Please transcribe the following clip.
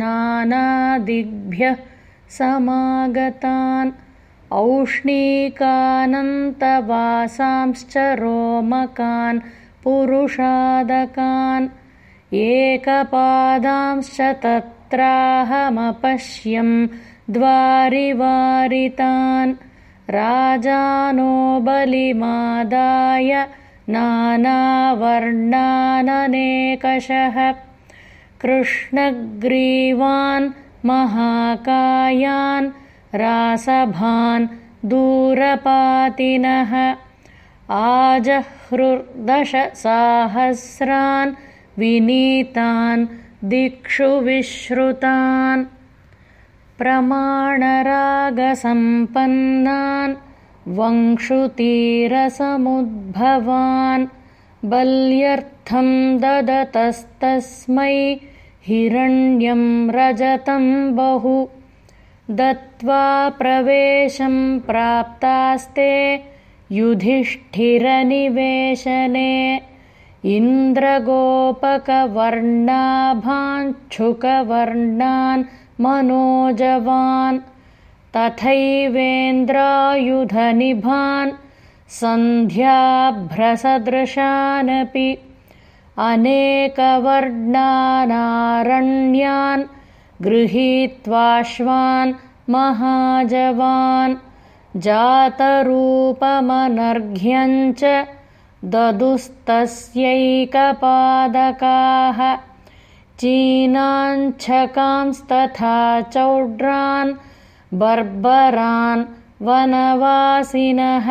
नानादिग्भ्यः समागतान् औष्णीकानन्तवासांश्च रोमकान् पुरुषादकान् एकपादांश्च तत्राहमपश्यं द्वारिवारितान् राजानो बलिमादाय नानावर्णाननेकषः कृष्णग्रीवान् महाकायान् रासभान् दूरपातिनः। आजहृर्दशसाहस्रान् विनीतान् दिक्षु विश्रुतान् प्रमाणरागसम्पन्नान् वंशुतीरसमुद्भवान् बल्यर्थं ददतस्तस्मै हिरण्यं रजतं बहु। दत्त्वा प्रवेशं प्राप्तास्ते युधिष्ठिरनिवेशने इन्द्रगोपकवर्णाभाञ्छुकवर्णान् मनोजवान् तथैवेन्द्रायुधनिभान् सन्ध्याभ्रसदृशानपि अनेकवर्णानारण्यान् गृहीत्वाश्वान् महाजवान् जातरूपमनर्घ्यञ्च ददुस्तस्यैकपादकाः चीनाञ्छकांस्तथा चौड्रान् बर्बरान् वनवासिनः